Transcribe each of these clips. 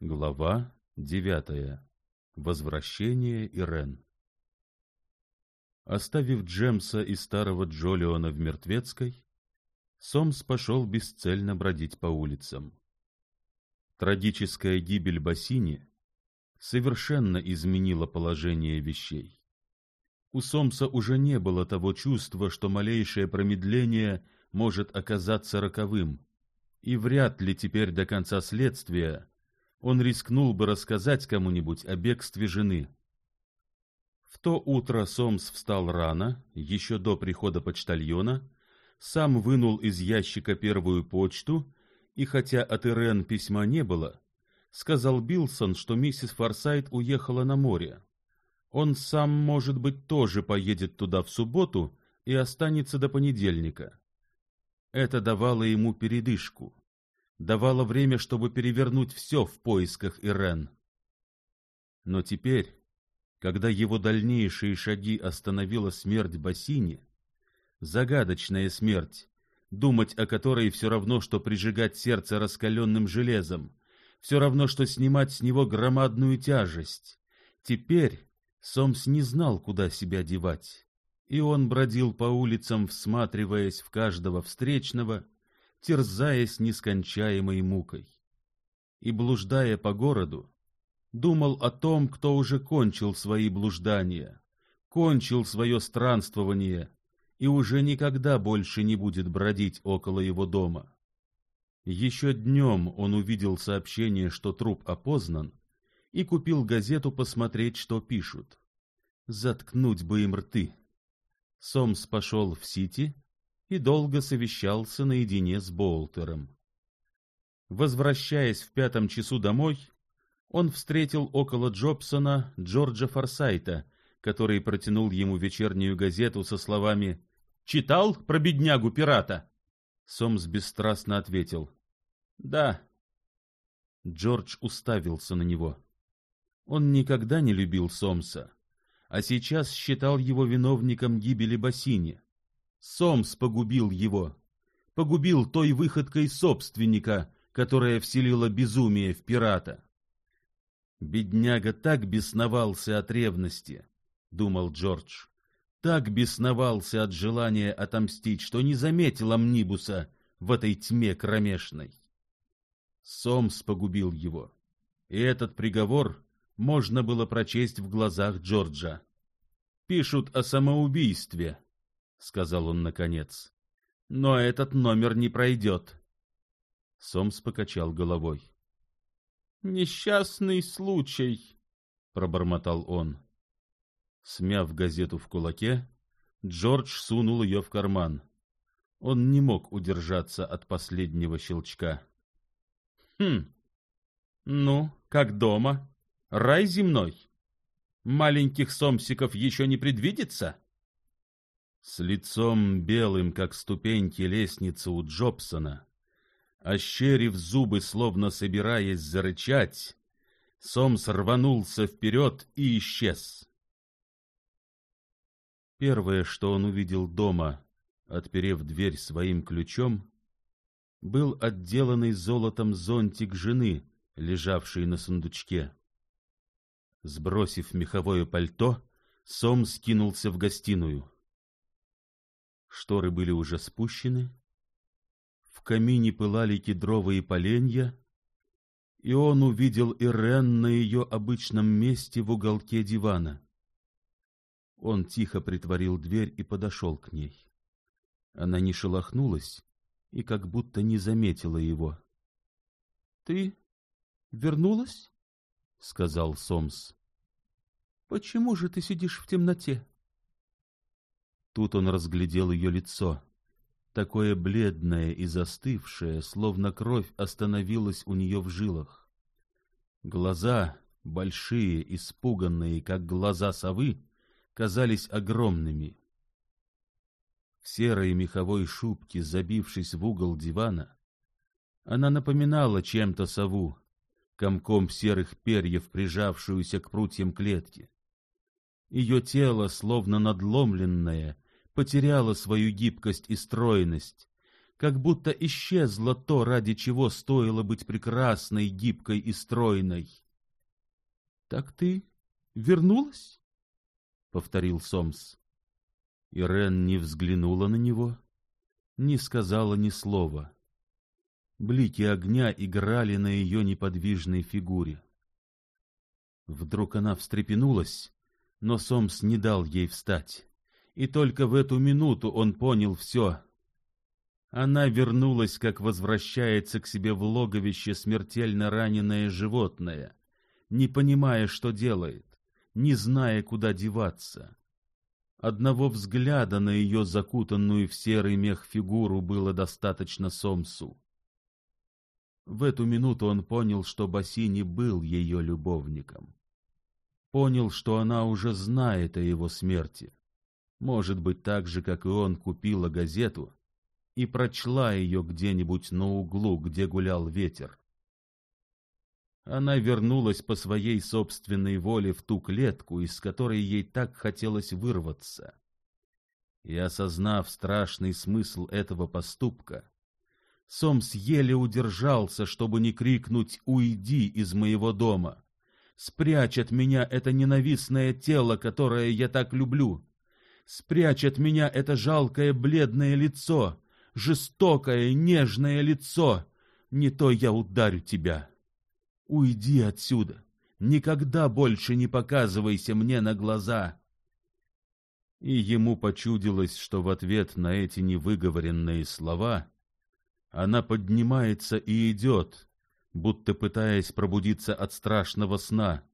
Глава девятая. Возвращение Ирен. Оставив Джемса и старого Джолиона в Мертвецкой, Сомс пошел бесцельно бродить по улицам. Трагическая гибель Бассини совершенно изменила положение вещей. У Сомса уже не было того чувства, что малейшее промедление может оказаться роковым, и вряд ли теперь до конца следствия он рискнул бы рассказать кому нибудь о бегстве жены. В то утро сомс встал рано еще до прихода почтальона сам вынул из ящика первую почту и хотя от ирен письма не было сказал билсон что миссис форсайт уехала на море. Он сам может быть тоже поедет туда в субботу и останется до понедельника. Это давало ему передышку давало время, чтобы перевернуть все в поисках Ирен. Но теперь, когда его дальнейшие шаги остановила смерть Бассини, загадочная смерть, думать о которой все равно, что прижигать сердце раскаленным железом, все равно, что снимать с него громадную тяжесть, теперь Сомс не знал, куда себя девать. И он бродил по улицам, всматриваясь в каждого встречного, терзаясь нескончаемой мукой, и, блуждая по городу, думал о том, кто уже кончил свои блуждания, кончил свое странствование и уже никогда больше не будет бродить около его дома. Еще днем он увидел сообщение, что труп опознан, и купил газету посмотреть, что пишут. Заткнуть бы им рты. Сомс пошел в Сити и долго совещался наедине с Болтером. Возвращаясь в пятом часу домой, он встретил около Джобсона Джорджа Форсайта, который протянул ему вечернюю газету со словами «Читал про беднягу-пирата?» Сомс бесстрастно ответил «Да». Джордж уставился на него. Он никогда не любил Сомса, а сейчас считал его виновником гибели Бассини. Сомс погубил его, погубил той выходкой собственника, которая вселила безумие в пирата. Бедняга так бесновался от ревности, думал Джордж, так бесновался от желания отомстить, что не заметил Амнибуса в этой тьме кромешной. Сомс погубил его, и этот приговор можно было прочесть в глазах Джорджа. Пишут о самоубийстве, сказал он наконец. Но этот номер не пройдет. Сомс покачал головой. Несчастный случай, пробормотал он. Смяв газету в кулаке, Джордж сунул ее в карман. Он не мог удержаться от последнего щелчка. Хм. Ну, как дома? Рай земной. Маленьких сомсиков еще не предвидится? с лицом белым, как ступеньки лестницы у Джобсона, а ощерив зубы, словно собираясь зарычать, Сомс рванулся вперед и исчез. Первое, что он увидел дома, отперев дверь своим ключом, был отделанный золотом зонтик жены, лежавший на сундучке. Сбросив меховое пальто, Сом скинулся в гостиную. Шторы были уже спущены, в камине пылали кедровые поленья, и он увидел Ирен на ее обычном месте в уголке дивана. Он тихо притворил дверь и подошел к ней. Она не шелохнулась и как будто не заметила его. — Ты вернулась? — сказал Сомс. — Почему же ты сидишь в темноте? — Тут он разглядел ее лицо. Такое бледное и застывшее, словно кровь остановилась у нее в жилах. Глаза, большие, испуганные, как глаза совы, казались огромными. В серой меховой шубке, забившись в угол дивана, она напоминала чем-то сову, комком серых перьев, прижавшуюся к прутьям клетки. Ее тело, словно надломленное, потеряла свою гибкость и стройность, как будто исчезло то, ради чего стоило быть прекрасной, гибкой и стройной. — Так ты вернулась? — повторил Сомс. Ирен не взглянула на него, не сказала ни слова. Блики огня играли на ее неподвижной фигуре. Вдруг она встрепенулась, но Сомс не дал ей встать. И только в эту минуту он понял все. Она вернулась, как возвращается к себе в логовище смертельно раненое животное, не понимая, что делает, не зная, куда деваться. Одного взгляда на ее закутанную в серый мех фигуру было достаточно Сомсу. В эту минуту он понял, что Басини был ее любовником. Понял, что она уже знает о его смерти может быть так же как и он купила газету и прочла ее где нибудь на углу где гулял ветер. Она вернулась по своей собственной воле в ту клетку из которой ей так хотелось вырваться. И осознав страшный смысл этого поступка сомс еле удержался чтобы не крикнуть уйди из моего дома! Спрячь от меня это ненавистное тело которое я так люблю! спрячет меня это жалкое бледное лицо, жестокое нежное лицо. Не то я ударю тебя. Уйди отсюда. Никогда больше не показывайся мне на глаза. И ему почудилось, что в ответ на эти невыговоренные слова она поднимается и идет, будто пытаясь пробудиться от страшного сна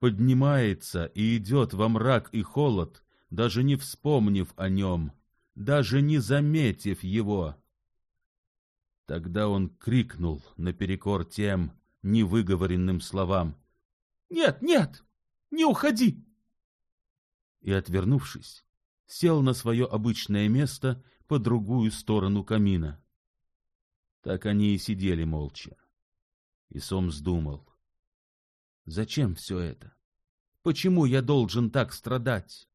поднимается и идет во мрак и холод, даже не вспомнив о нем, даже не заметив его. Тогда он крикнул наперекор тем невыговоренным словам «Нет, нет, не уходи!» И, отвернувшись, сел на свое обычное место по другую сторону камина. Так они и сидели молча. И Сомс думал, «Зачем все это? Почему я должен так страдать?»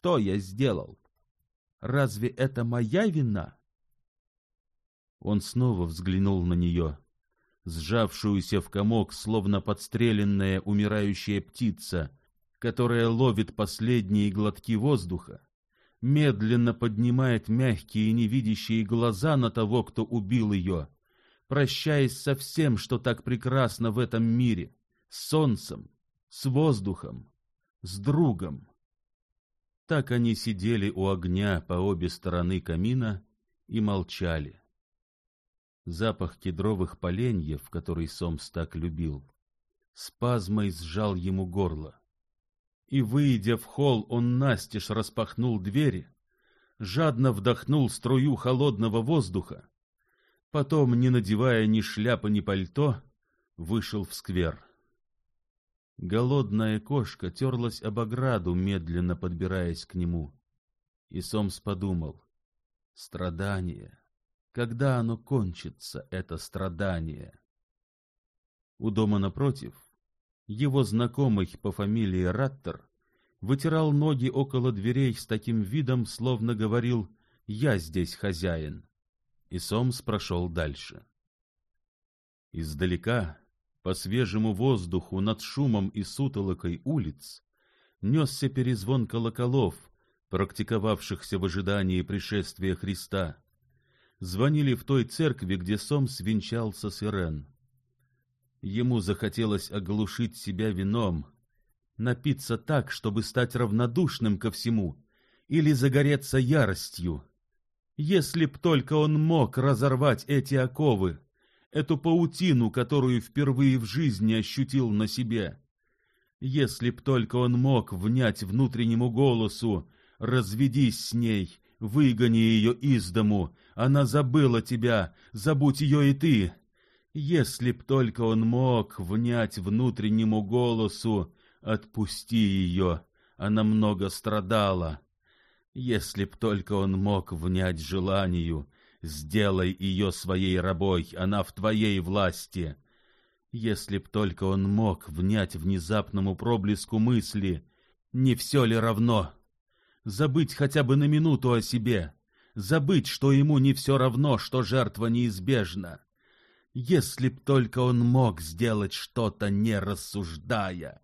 Что я сделал? Разве это моя вина? Он снова взглянул на нее, сжавшуюся в комок, словно подстреленная умирающая птица, которая ловит последние глотки воздуха, медленно поднимает мягкие невидящие глаза на того, кто убил ее, прощаясь со всем, что так прекрасно в этом мире, с солнцем, с воздухом, с другом. Так они сидели у огня по обе стороны камина и молчали. Запах кедровых поленьев, который Сомс так любил, спазмой сжал ему горло. И, выйдя в холл, он настежь распахнул двери, жадно вдохнул струю холодного воздуха, потом, не надевая ни шляпы, ни пальто, вышел в сквер. Голодная кошка терлась об ограду, медленно подбираясь к нему. И Сомс подумал, страдание, когда оно кончится, это страдание? У дома напротив его знакомый по фамилии Раттер вытирал ноги около дверей с таким видом, словно говорил «Я здесь хозяин». И Сомс прошел дальше. Издалека по свежему воздуху над шумом и сутолокой улиц несся перезвон колоколов, практиковавшихся в ожидании пришествия Христа. Звонили в той церкви, где сом свинчался с Ирен. Ему захотелось оглушить себя вином, напиться так, чтобы стать равнодушным ко всему, или загореться яростью. Если б только он мог разорвать эти оковы! эту паутину, которую впервые в жизни ощутил на себе. Если б только он мог внять внутреннему голосу «Разведись с ней, выгони ее из дому, она забыла тебя, забудь ее и ты». Если б только он мог внять внутреннему голосу «Отпусти ее, она много страдала». Если б только он мог внять желанию Сделай ее своей рабой, она в твоей власти. Если б только он мог внять внезапному проблеску мысли, не все ли равно? Забыть хотя бы на минуту о себе, забыть, что ему не все равно, что жертва неизбежна. Если б только он мог сделать что-то, не рассуждая.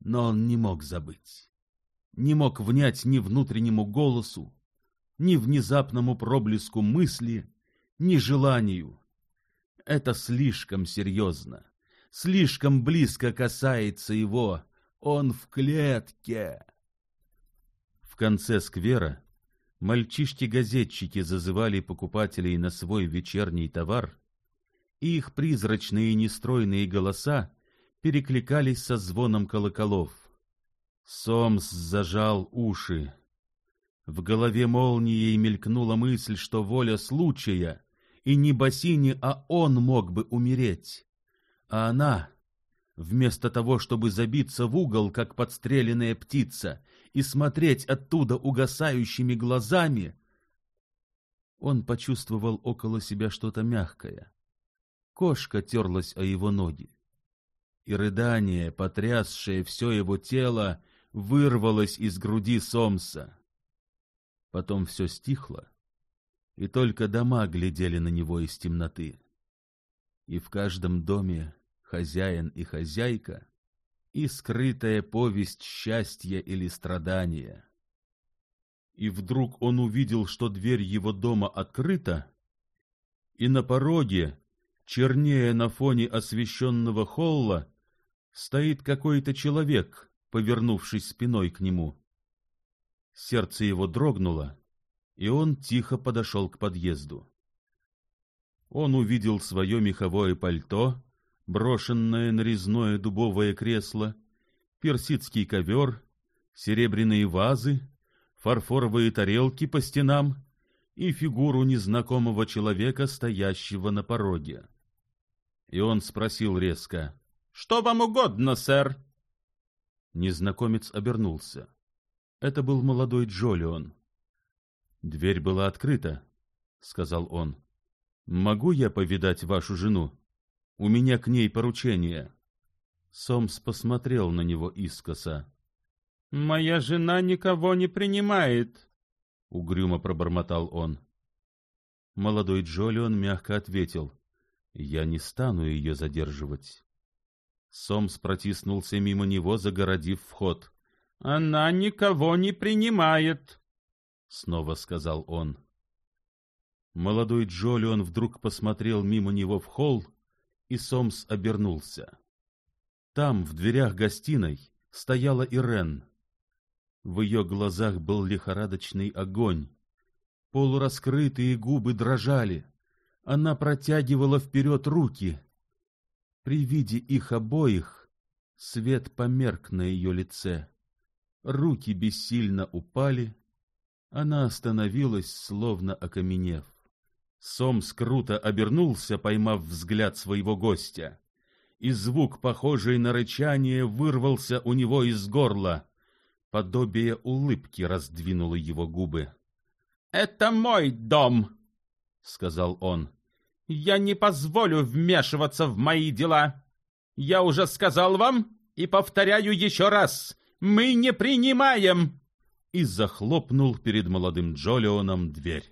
Но он не мог забыть, не мог внять ни внутреннему голосу, ни внезапному проблеску мысли, ни желанию. Это слишком серьезно, слишком близко касается его. Он в клетке. В конце сквера мальчишки-газетчики зазывали покупателей на свой вечерний товар, и их призрачные и нестройные голоса перекликались со звоном колоколов. Сомс зажал уши. В голове молнией мелькнула мысль, что воля случая, и не Бассини, а он мог бы умереть. А она, вместо того, чтобы забиться в угол, как подстреленная птица, и смотреть оттуда угасающими глазами, он почувствовал около себя что-то мягкое. Кошка терлась о его ноги. И рыдание, потрясшее все его тело, вырвалось из груди Сомса. Потом все стихло, и только дома глядели на него из темноты. И в каждом доме хозяин и хозяйка и скрытая повесть счастья или страдания. И вдруг он увидел, что дверь его дома открыта, и на пороге, чернее на фоне освещенного холла, стоит какой-то человек, повернувшись спиной к нему. Сердце его дрогнуло, и он тихо подошел к подъезду. Он увидел свое меховое пальто, брошенное нарезное дубовое кресло, персидский ковер, серебряные вазы, фарфоровые тарелки по стенам и фигуру незнакомого человека, стоящего на пороге. И он спросил резко, «Что вам угодно, сэр?» Незнакомец обернулся. Это был молодой Джолион. Дверь была открыта, сказал он. Могу я повидать вашу жену? У меня к ней поручение. Сомс посмотрел на него искоса. Моя жена никого не принимает, угрюмо пробормотал он. Молодой Джолион мягко ответил: "Я не стану ее задерживать". Сомс протиснулся мимо него, загородив вход. «Она никого не принимает», — снова сказал он. Молодой Джолион вдруг посмотрел мимо него в холл, и Сомс обернулся. Там, в дверях гостиной, стояла Ирен. В ее глазах был лихорадочный огонь. Полураскрытые губы дрожали. Она протягивала вперед руки. При виде их обоих свет померк на ее лице руки бессильно упали, а она остановилась, словно окаменев. Сомс круто обернулся, поймав взгляд своего гостя, и звук, похожий на рычание, вырвался у него из горла. Подобие улыбки раздвинуло его губы. — Это мой дом, — сказал он. — Я не позволю вмешиваться в мои дела. Я уже сказал вам и повторяю еще раз — мы не принимаем!» И захлопнул перед молодым Джолионом дверь.